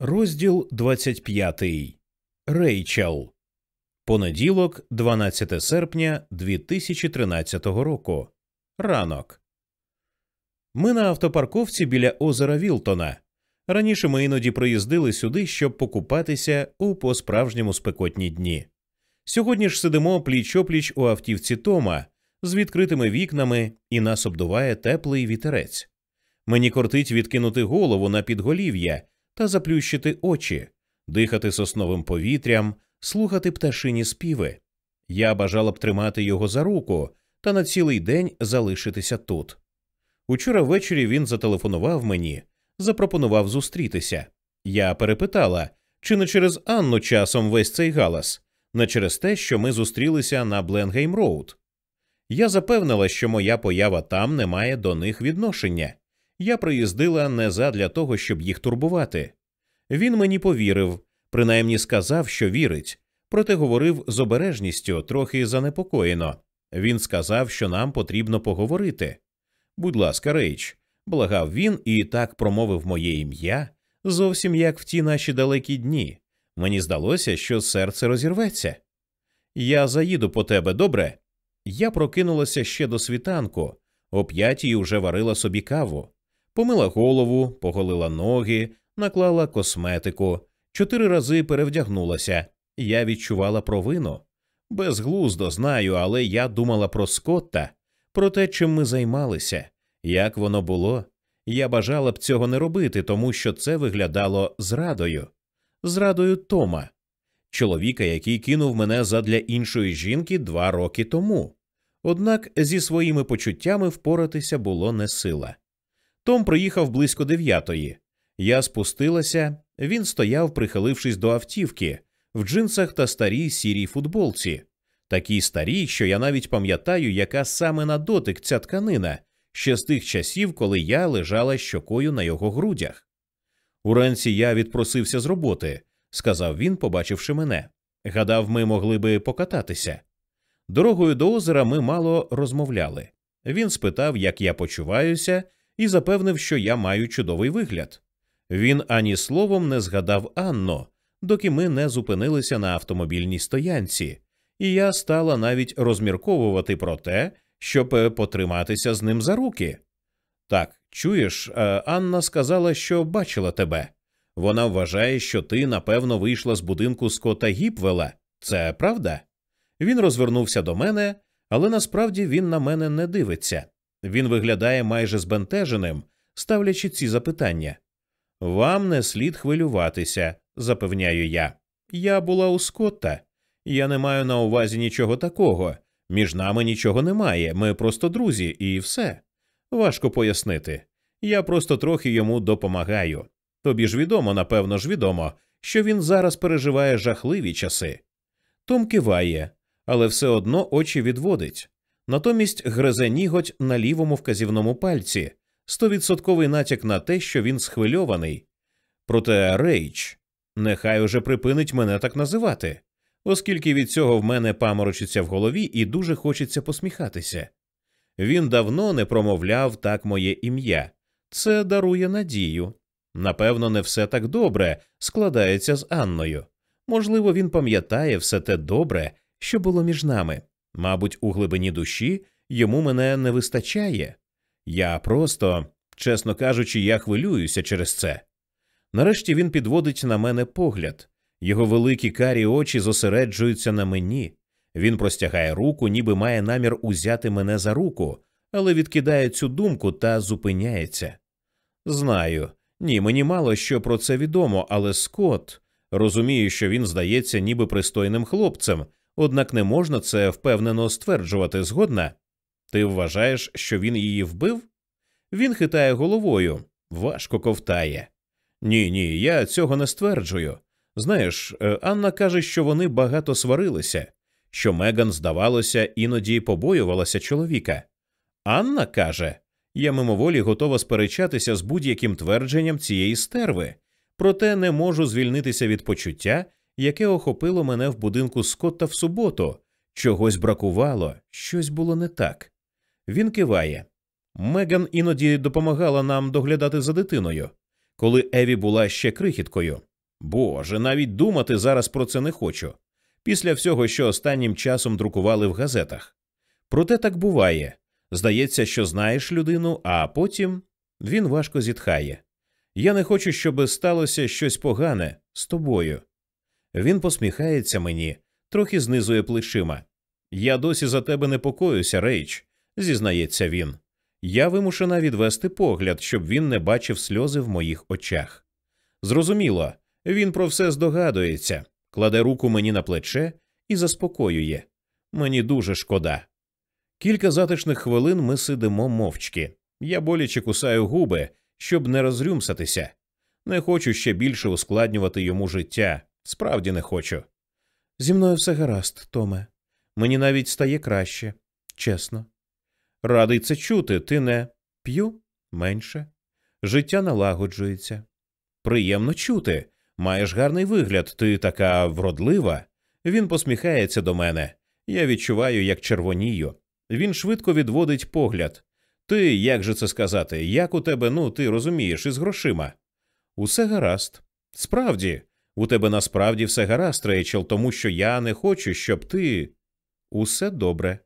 Розділ 25. Рейчел. Понеділок, 12 серпня 2013 року. Ранок. Ми на автопарковці біля озера Вілтона. Раніше ми іноді приїздили сюди, щоб покупатися у по справжньому спекотні дні. Сьогодні ж сидимо пліч опліч у автівці Тома з відкритими вікнами, і нас обдуває теплий вітерець. Мені кортить відкинути голову на підголів'я та заплющити очі, дихати сосновим повітрям, слухати пташині співи. Я бажала б тримати його за руку та на цілий день залишитися тут. Учора ввечері він зателефонував мені, запропонував зустрітися. Я перепитала, чи не через Анну часом весь цей галас, не через те, що ми зустрілися на Бленгейм Роуд. Я запевнила, що моя поява там не має до них відношення. Я приїздила не задля того, щоб їх турбувати. Він мені повірив, принаймні сказав, що вірить, проте говорив з обережністю, трохи занепокоєно. Він сказав, що нам потрібно поговорити. Будь ласка, Рейч, благав він і так промовив моє ім'я, зовсім як в ті наші далекі дні. Мені здалося, що серце розірветься. Я заїду по тебе, добре? Я прокинулася ще до світанку, о п'ятій уже варила собі каву, помила голову, поголила ноги, наклала косметику, чотири рази перевдягнулася. Я відчувала провину. Безглуздо знаю, але я думала про Скотта, про те, чим ми займалися, як воно було. Я бажала б цього не робити, тому що це виглядало зрадою, зрадою Тома, чоловіка, який кинув мене задля іншої жінки два роки тому. Однак зі своїми почуттями впоратися було не сила. Том приїхав близько дев'ятої. Я спустилася, він стояв, прихилившись до автівки, в джинсах та старій сірій футболці, такій старій, що я навіть пам'ятаю, яка саме на дотик ця тканина, ще з тих часів, коли я лежала щокою на його грудях. Уранці я відпросився з роботи, сказав він, побачивши мене. Гадав, ми могли би покататися. Дорогою до озера ми мало розмовляли. Він спитав, як я почуваюся, і запевнив, що я маю чудовий вигляд. Він ані словом не згадав Анно, доки ми не зупинилися на автомобільній стоянці, і я стала навіть розмірковувати про те, щоб е, потриматися з ним за руки. Так, чуєш, е, Анна сказала, що бачила тебе. Вона вважає, що ти, напевно, вийшла з будинку Скота Гіпвела. Це правда? Він розвернувся до мене, але насправді він на мене не дивиться. Він виглядає майже збентеженим, ставлячи ці запитання. Вам не слід хвилюватися, запевняю я. Я була у Скотта. Я не маю на увазі нічого такого. Між нами нічого немає. Ми просто друзі, і все. Важко пояснити. Я просто трохи йому допомагаю. Тобі ж відомо, напевно ж відомо, що він зараз переживає жахливі часи. Том киває, але все одно очі відводить. Натомість гризе ніготь на лівому вказівному пальці, стовідсотковий натяк на те, що він схвильований. Проте Рейч, нехай уже припинить мене так називати, оскільки від цього в мене паморочиться в голові і дуже хочеться посміхатися. Він давно не промовляв так моє ім'я, це дарує надію. Напевно, не все так добре складається з Анною. Можливо, він пам'ятає все те добре, що було між нами. Мабуть, у глибині душі йому мене не вистачає. Я просто, чесно кажучи, я хвилююся через це. Нарешті він підводить на мене погляд, його великі карі очі зосереджуються на мені. Він простягає руку, ніби має намір узяти мене за руку, але відкидає цю думку та зупиняється. Знаю, ні, мені мало що про це відомо, але Скотт розумію, що він здається ніби пристойним хлопцем, однак не можна це впевнено стверджувати згодна. Ти вважаєш, що він її вбив? Він хитає головою, важко ковтає. Ні, ні, я цього не стверджую. Знаєш, е, Анна каже, що вони багато сварилися, що Меган, здавалося, іноді побоювалася чоловіка. Анна каже, я мимоволі готова сперечатися з будь-яким твердженням цієї стерви, проте не можу звільнитися від почуття, яке охопило мене в будинку Скотта в суботу. Чогось бракувало, щось було не так. Він киває. Меган іноді допомагала нам доглядати за дитиною. коли Еві була ще крихіткою. Боже, навіть думати зараз про це не хочу. Після всього, що останнім часом друкували в газетах. Проте так буває. Здається, що знаєш людину, а потім він важко зітхає. Я не хочу, щоб сталося щось погане з тобою. Він посміхається мені, трохи знизує плечима. Я досі за тебе непокоюся, Рейч, зізнається він. Я вимушена відвести погляд, щоб він не бачив сльози в моїх очах. Зрозуміло, він про все здогадується, кладе руку мені на плече і заспокоює. Мені дуже шкода. Кілька затишних хвилин ми сидимо мовчки. Я боляче кусаю губи, щоб не розрюмсатися. Не хочу ще більше ускладнювати йому життя. Справді не хочу. Зі мною все гаразд, Томе. Мені навіть стає краще, чесно. Радий це чути, ти не п'ю менше. Життя налагоджується. Приємно чути. Маєш гарний вигляд, ти така вродлива. Він посміхається до мене. Я відчуваю, як червонію. Він швидко відводить погляд. Ти, як же це сказати, як у тебе, ну, ти розумієш, із грошима? Усе гаразд. Справді, у тебе насправді все гаразд, Рейчел, тому що я не хочу, щоб ти. Усе добре.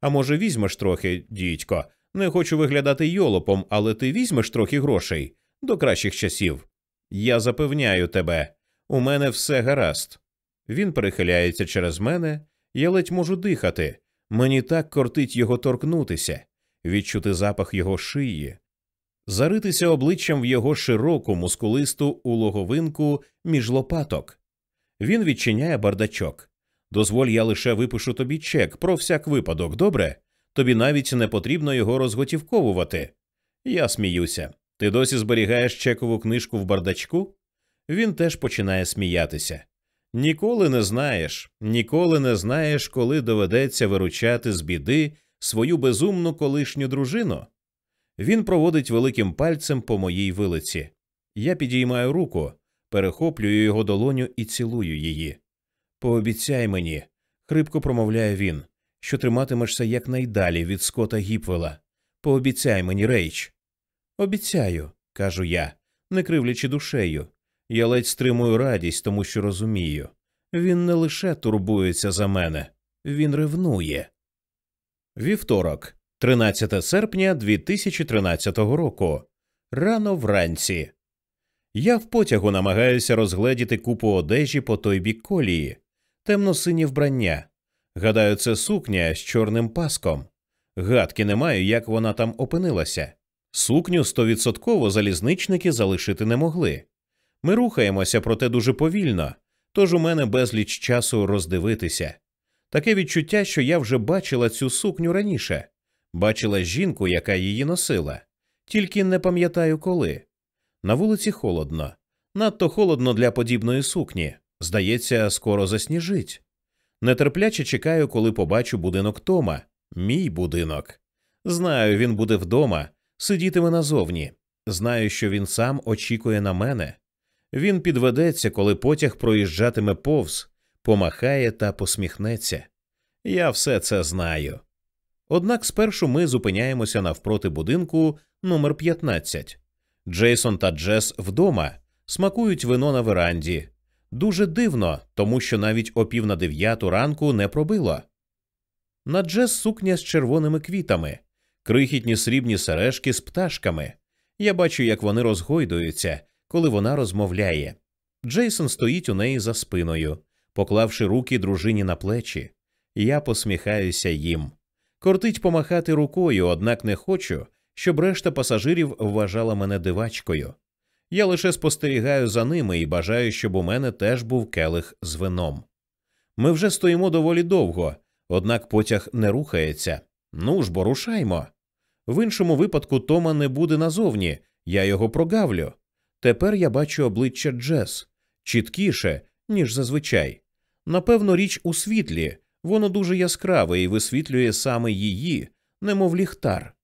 А може, візьмеш трохи, дідько, не хочу виглядати йолопом, але ти візьмеш трохи грошей до кращих часів. Я запевняю тебе, у мене все гаразд. Він перехиляється через мене, я ледь можу дихати. Мені так кортить його торкнутися, відчути запах його шиї, заритися обличчям в його широку, мускулисту улоговинку між лопаток. Він відчиняє бардачок. Дозволь, я лише випишу тобі чек про всяк випадок, добре? Тобі навіть не потрібно його розготівковувати. Я сміюся. Ти досі зберігаєш чекову книжку в бардачку? Він теж починає сміятися. Ніколи не знаєш, ніколи не знаєш, коли доведеться виручати з біди свою безумну колишню дружину. Він проводить великим пальцем по моїй вилиці. Я підіймаю руку, перехоплюю його долоню і цілую її. Пообіцяй мені, хрипко промовляє він, що триматимешся якнайдалі від скота Гіпвела. Пообіцяй мені, Рейч. Обіцяю, кажу я, не кривлячи душею. Я ледь стримую радість, тому що розумію. Він не лише турбується за мене, він ревнує. Вівторок, 13 серпня 2013 року. Рано вранці. Я в потягу намагаюся розгледіти купу одежі по той бік колії, темно-сині вбрання. Гадаю, це сукня з чорним паском. Гадки не маю, як вона там опинилася. Сукню стовідсотково залізничники залишити не могли. Ми рухаємося, проте дуже повільно, тож у мене безліч часу роздивитися. Таке відчуття, що я вже бачила цю сукню раніше, бачила жінку, яка її носила, тільки не пам'ятаю коли. На вулиці холодно, надто холодно для подібної сукні. Здається, скоро засніжить. Нетерпляче чекаю, коли побачу будинок Тома, мій будинок. Знаю, він буде вдома, сидітиме назовні. Знаю, що він сам очікує на мене. Він підведеться, коли потяг проїжджатиме повз, помахає та посміхнеться. Я все це знаю. Однак спершу ми зупиняємося навпроти будинку номер 15 Джейсон та Джес вдома смакують вино на веранді. Дуже дивно, тому що навіть о пів на дев'яту ранку не пробило. На Джес сукня з червоними квітами, крихітні срібні сережки з пташками. Я бачу, як вони розгойдуються, коли вона розмовляє. Джейсон стоїть у неї за спиною, поклавши руки дружині на плечі. Я посміхаюся їм. Кортить помахати рукою, однак не хочу, щоб решта пасажирів вважала мене дивачкою. Я лише спостерігаю за ними і бажаю, щоб у мене теж був келих з вином. Ми вже стоїмо доволі довго, однак потяг не рухається. Ну ж бо рушаймо. В іншому випадку Тома не буде назовні, я його прогавлю. Тепер я бачу обличчя Джес чіткіше, ніж зазвичай. Напевно, річ у світлі, воно дуже яскраве і висвітлює саме її, немов ліхтар.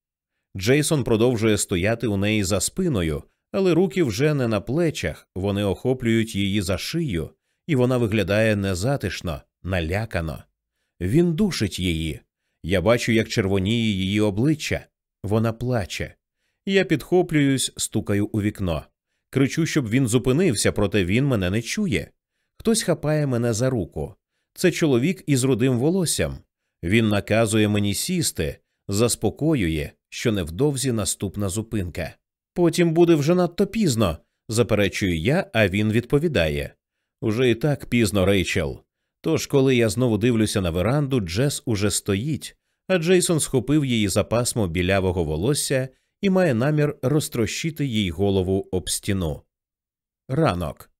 Джейсон продовжує стояти у неї за спиною, але руки вже не на плечах, вони охоплюють її за шию, і вона виглядає незатишно, налякано. Він душить її. Я бачу, як червоніє її обличчя. Вона плаче. Я підхоплююсь, стукаю у вікно. Кричу, щоб він зупинився, проте він мене не чує. Хтось хапає мене за руку. Це чоловік із рудим волоссям. Він наказує мені сісти, заспокоює, що невдовзі наступна зупинка. Потім буде вже надто пізно, заперечую я, а він відповідає. Уже і так пізно, Рейчел. Тож, коли я знову дивлюся на веранду, Джес уже стоїть, а Джейсон схопив її за пасмо білявого волосся і має намір розтрощити їй голову об стіну. Ранок.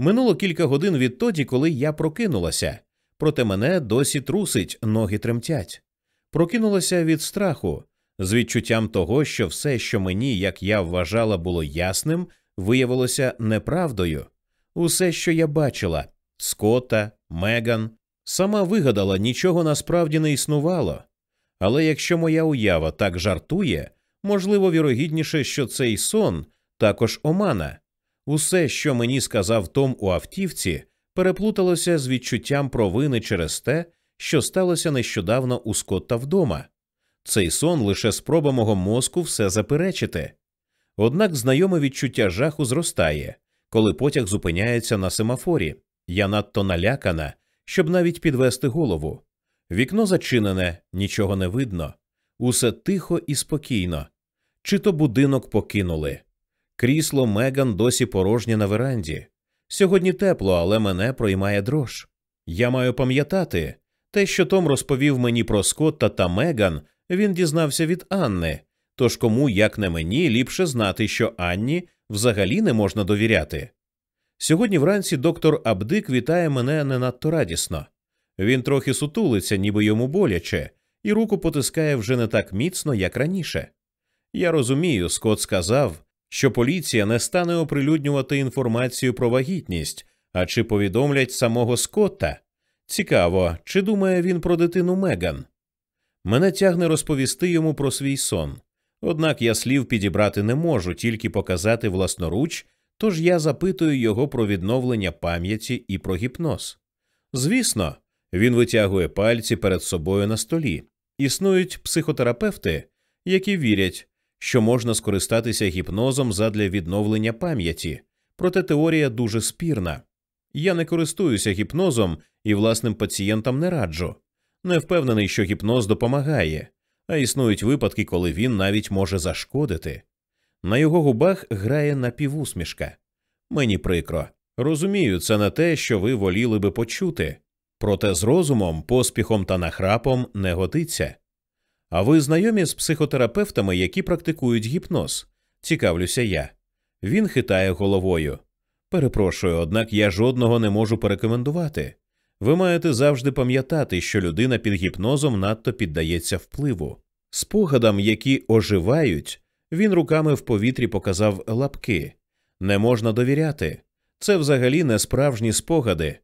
Минуло кілька годин відтоді, коли я прокинулася, проте мене досі трусить, ноги тремтять. Прокинулася від страху, з відчуттям того, що все, що мені, як я вважала, було ясним, виявилося неправдою. Усе, що я бачила Скотта, Меган, сама вигадала, нічого насправді не існувало. Але якщо моя уява так жартує, можливо, вірогідніше, що цей сон також омана. Усе, що мені сказав Том у автівці, переплуталося з відчуттям провини через те, що сталося нещодавно у Скотта вдома. Цей сон лише спроба мого мозку все заперечити. Однак знайоме відчуття жаху зростає, коли потяг зупиняється на семафорі. Я надто налякана, щоб навіть підвести голову. Вікно зачинене, нічого не видно, усе тихо і спокійно. Чи то будинок покинули. Крісло Меган досі порожнє на веранді. Сьогодні тепло, але мене проймає дрож. Я маю пам'ятати те, що Том розповів мені про Скотта та Меган, він дізнався від Анни. Тож кому, як не мені, ліпше знати, що Анні взагалі не можна довіряти. Сьогодні вранці доктор Абдик вітає мене не надто радісно. Він трохи сутулиться, ніби йому боляче, і руку потискає вже не так міцно, як раніше. Я розумію, Скотт сказав, що поліція не стане оприлюднювати інформацію про вагітність, а чи повідомлять самого Скотта. Цікаво, чи думає він про дитину Меган. Мене тягне розповісти йому про свій сон. Однак я слів підібрати не можу, тільки показати власноруч, тож я запитую його про відновлення пам'яті і про гіпноз. Звісно, він витягує пальці перед собою на столі. Існують психотерапевти, які вірять, що можна скористатися гіпнозом задля відновлення пам'яті, проте теорія дуже спірна. Я не користуюся гіпнозом і власним пацієнтам не раджу. Не впевнений, що гіпноз допомагає, а існують випадки, коли він навіть може зашкодити. На його губах грає напівусмішка. Мені прикро. Розумію, це не те, що ви воліли би почути, проте з розумом, поспіхом та нахрапом не годиться. А ви знайомі з психотерапевтами, які практикують гіпноз? Цікавлюся я. Він хитає головою. Перепрошую, однак я жодного не можу порекомендувати. Ви маєте завжди пам'ятати, що людина під гіпнозом надто піддається впливу. Спогадам, які оживають, він руками в повітрі показав лапки. Не можна довіряти. Це взагалі не справжні спогади.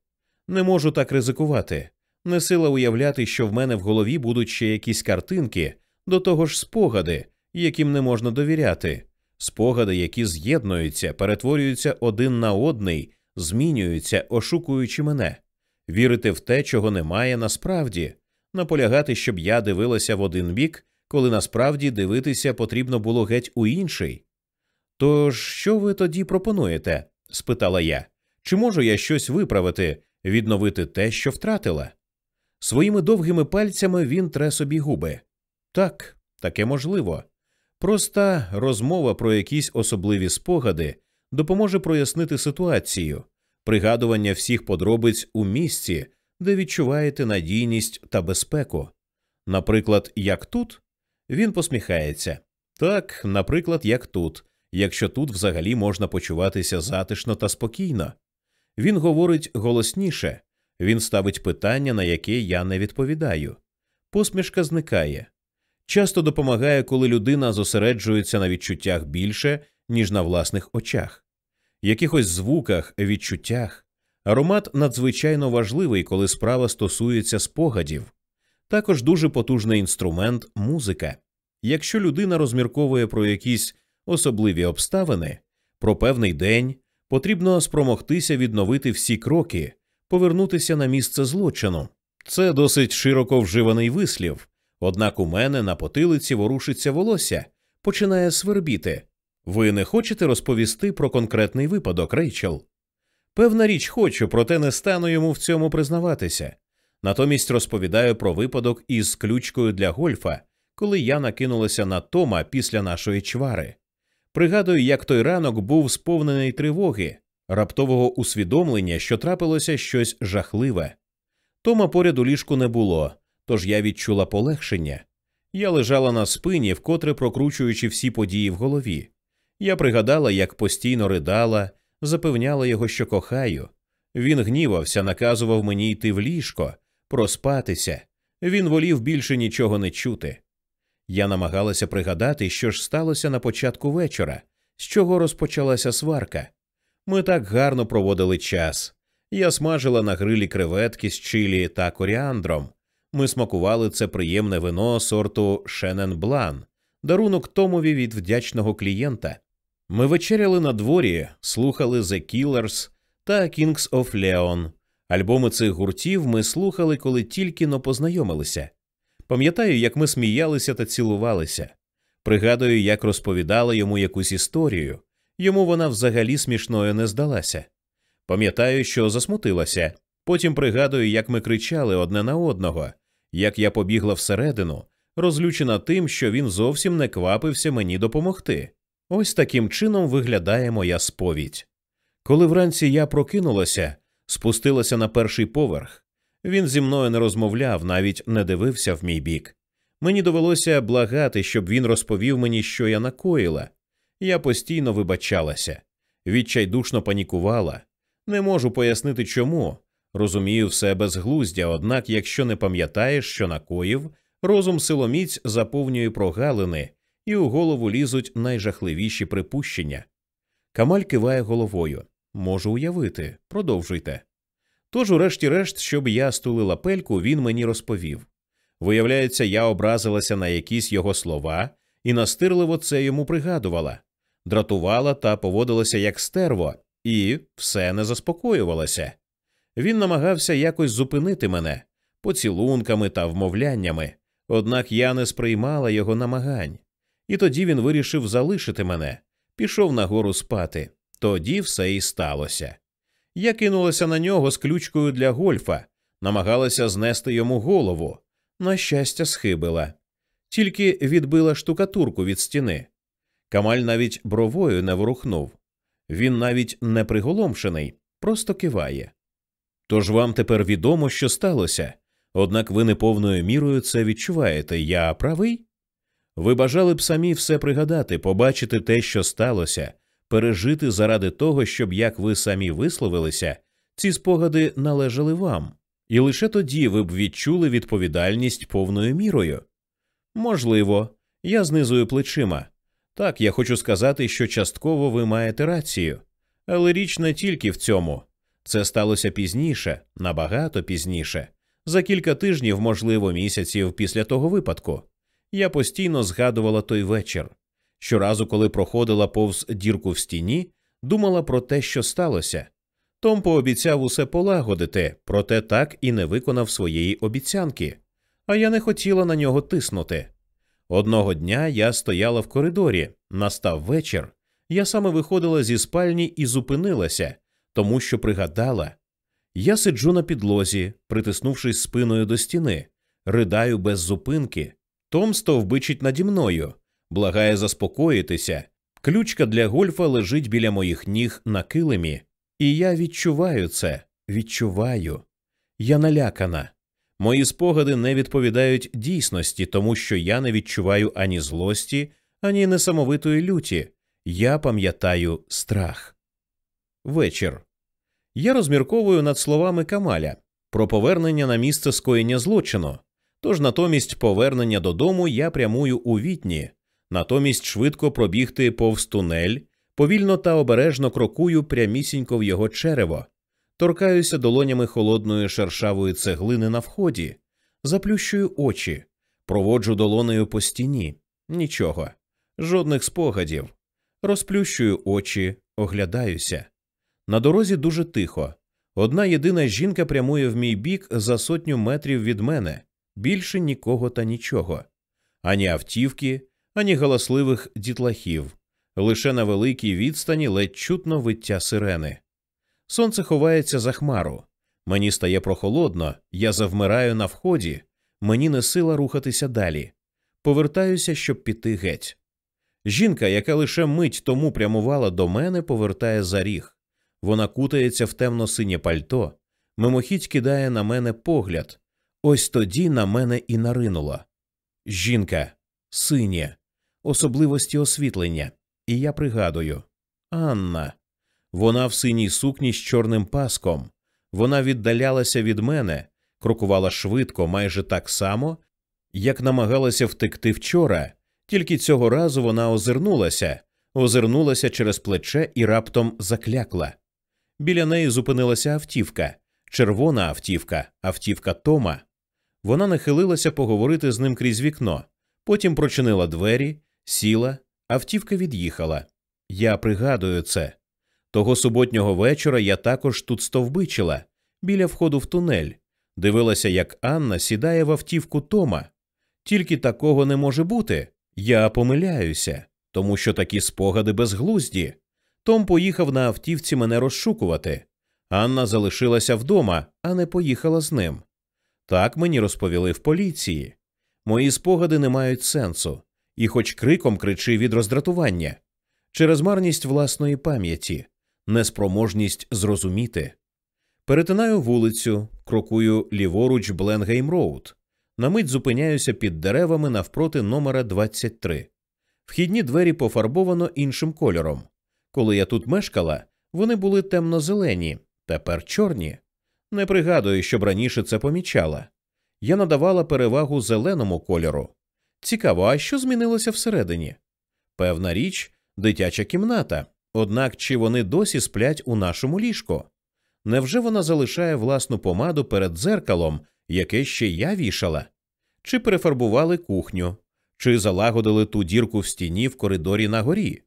Не можу так ризикувати. Не сила уявляти, що в мене в голові будуть ще якісь картинки, до того ж спогади, яким не можна довіряти, спогади, які з'єднуються, перетворюються один на одний, змінюються, ошукуючи мене, вірити в те, чого немає насправді, наполягати, щоб я дивилася в один бік, коли насправді дивитися потрібно було геть у інший. Тож, що ви тоді пропонуєте? спитала я. Чи можу я щось виправити, відновити те, що втратила? Своїми довгими пальцями він тре собі губи. Так, таке можливо. Проста розмова про якісь особливі спогади допоможе прояснити ситуацію, пригадування всіх подробиць у місці, де відчуваєте надійність та безпеку. Наприклад, як тут? Він посміхається. Так, наприклад, як тут, якщо тут взагалі можна почуватися затишно та спокійно. Він говорить голосніше, він ставить питання, на яке я не відповідаю. Посмішка зникає. Часто допомагає, коли людина зосереджується на відчуттях більше, ніж на власних очах, якихось звуках, відчуттях. Аромат надзвичайно важливий, коли справа стосується спогадів. Також дуже потужний інструмент музика. Якщо людина розмірковує про якісь особливі обставини, про певний день, потрібно спромогтися відновити всі кроки, повернутися на місце злочину. Це досить широко вживаний вислів, однак у мене на потилиці ворушиться волосся, починає свербіти. Ви не хочете розповісти про конкретний випадок, Рейчел? Певна річ хочу, проте не стану йому в цьому признаватися. Натомість розповідаю про випадок із ключкою для гольфа, коли я накинулася на Тома після нашої чвари. Пригадую, як той ранок був сповнений тривоги, раптового усвідомлення, що трапилося щось жахливе. Тома поряд у ліжку не було, тож я відчула полегшення. Я лежала на спині, вкотре прокручуючи всі події в голові. Я пригадала, як постійно ридала, запевняла його, що кохаю. Він гнівався, наказував мені йти в ліжко, проспатися. Він волів більше нічого не чути. Я намагалася пригадати, що ж сталося на початку вечора, з чого розпочалася сварка. Ми так гарно проводили час. Я смажила на грилі креветки з чилі та коріандром. Ми смакували це приємне вино сорту Шенен Блан, дарунок Томові від вдячного клієнта. Ми вечеряли на дворі, слухали The Killers та Kings of Leon. Альбоми цих гуртів ми слухали, коли тільки но познайомилися. Пам'ятаю, як ми сміялися та цілувалися. Пригадую, як розповідала йому якусь історію. Йому вона взагалі смішною не здалася. Пам'ятаю, що засмутилася. Потім пригадую, як ми кричали одне на одного, як я побігла всередину, розлючена тим, що він зовсім не квапився мені допомогти. Ось таким чином виглядає моя сповідь. Коли вранці я прокинулася, спустилася на перший поверх. Він зі мною не розмовляв, навіть не дивився в мій бік. Мені довелося благати, щоб він розповів мені, що я накоїла. Я постійно вибачалася, відчайдушно панікувала. Не можу пояснити чому. Розумію все безглуздя, однак, якщо не пам'ятаєш, що накоїв, розум силоміць заповнює прогалини, і у голову лізуть найжахливіші припущення. Камаль киває головою. Можу уявити, продовжуйте. Тож, урешті-решт, щоб я стулила пельку, він мені розповів. Виявляється, я образилася на якісь його слова і настирливо це йому пригадувала, дратувала та поводилася як стерво, і все не заспокоювалося. Він намагався якось зупинити мене поцілунками та вмовляннями, однак я не сприймала його намагань. І тоді він вирішив залишити мене, пішов нагору спати. Тоді все і сталося. Я кинулася на нього з ключкою для гольфа, намагалася знести йому голову. На щастя, схибила. Тільки відбила штукатурку від стіни. Камаль навіть бровою не ворухнув. Він навіть не приголомшений, просто киває. Тож вам тепер відомо, що сталося, однак ви не повною мірою це відчуваєте. Я правий? Ви бажали б самі все пригадати, побачити те, що сталося, пережити заради того, щоб, як ви самі висловилися, ці спогади належали вам, і лише тоді ви б відчули відповідальність повною мірою. Можливо, я знизую плечима. Так, я хочу сказати, що частково ви маєте рацію, але річ не тільки в цьому. Це сталося пізніше, набагато пізніше, за кілька тижнів, можливо, місяців після того випадку. Я постійно згадувала той вечір. Щоразу, коли проходила повз дірку в стіні, думала про те, що сталося. Том пообіцяв усе полагодити, проте так і не виконав своєї обіцянки, а я не хотіла на нього тиснути. Одного дня я стояла в коридорі, настав вечір. Я саме виходила зі спальні і зупинилася, тому що пригадала я сиджу на підлозі, притиснувшись спиною до стіни, ридаю без зупинки. Том стовбичить наді мною, благає заспокоїтися. Ключка для гольфа лежить біля моїх ніг на килимі, і я відчуваю це, відчуваю. Я налякана. Мої спогади не відповідають дійсності, тому що я не відчуваю ані злості, ані несамовитої люті. Я пам'ятаю страх. Вечір. Я розмірковую над словами Камаля про повернення на місце скоєння злочину. Тож натомість повернення додому я прямую у вітні, натомість швидко пробігти повз тунель, повільно та обережно крокую прямісінько в його черево, торкаюся долонями холодної шершавої цеглини на вході, заплющую очі, проводжу долонею по стіні. Нічого, жодних спогадів. Розплющую очі, оглядаюся. На дорозі дуже тихо. Одна єдина жінка прямує в мій бік за сотню метрів від мене, більше нікого та нічого, ані автівки, ані галасливих дітлахів. Лише на великій відстані ледь чутно виття сирени. Сонце ховається за хмару. Мені стає прохолодно, я завмираю на вході, мені не сила рухатися далі. Повертаюся, щоб піти геть. Жінка, яка лише мить тому прямувала до мене, повертає за ріг. Вона кутається в темно-синє пальто, мимохідь кидає на мене погляд. Ось тоді на мене і наринула. Жінка, синє, особливості освітлення. І я пригадую Анна. Вона в синій сукні з чорним паском. Вона віддалялася від мене, крокувала швидко, майже так само, як намагалася втекти вчора, тільки цього разу вона озирнулася, озирнулася через плече і раптом заклякла. Біля неї зупинилася автівка, червона автівка, автівка Тома. Вона нахилилася поговорити з ним крізь вікно, потім прочинила двері, сіла, автівка від'їхала. Я пригадую це. Того суботнього вечора я також тут стовбичила, біля входу в тунель, дивилася, як Анна сідає в автівку Тома. Тільки такого не може бути. Я помиляюся, тому що такі спогади безглузді. Том поїхав на автівці мене розшукувати. Анна залишилася вдома, а не поїхала з ним. Так мені розповіли в поліції. Мої спогади не мають сенсу, і хоч криком кричи від роздратування через марність власної пам'яті, неспроможність зрозуміти. Перетинаю вулицю, крокую ліворуч Бленгейм Роуд. На мить зупиняюся під деревами навпроти номера 23. Вхідні двері пофарбовано іншим кольором. Коли я тут мешкала, вони були темно-зелені, тепер чорні. Не пригадую, щоб раніше це помічала. Я надавала перевагу зеленому кольору. Цікаво, а що змінилося всередині? Певна річ, дитяча кімната. Однак чи вони досі сплять у нашому ліжку? Невже вона залишає власну помаду перед дзеркалом, яке ще я вішала? Чи перефарбували кухню, чи залагодили ту дірку в стіні в коридорі на горі?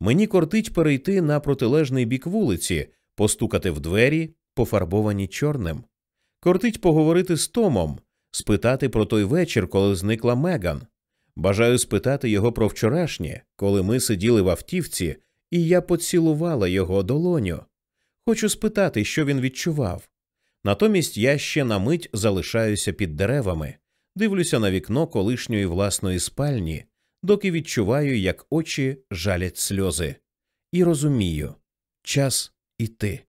Мені кортить перейти на протилежний бік вулиці, постукати в двері, пофарбовані чорним. Кортить поговорити з Томом, спитати про той вечір, коли зникла Меган. Бажаю спитати його про вчорашнє, коли ми сиділи в автівці, і я поцілувала його долоню. Хочу спитати, що він відчував. Натомість я ще на мить залишаюся під деревами, дивлюся на вікно колишньої власної спальні, доки відчуваю, як очі жалять сльози, і розумію час іти.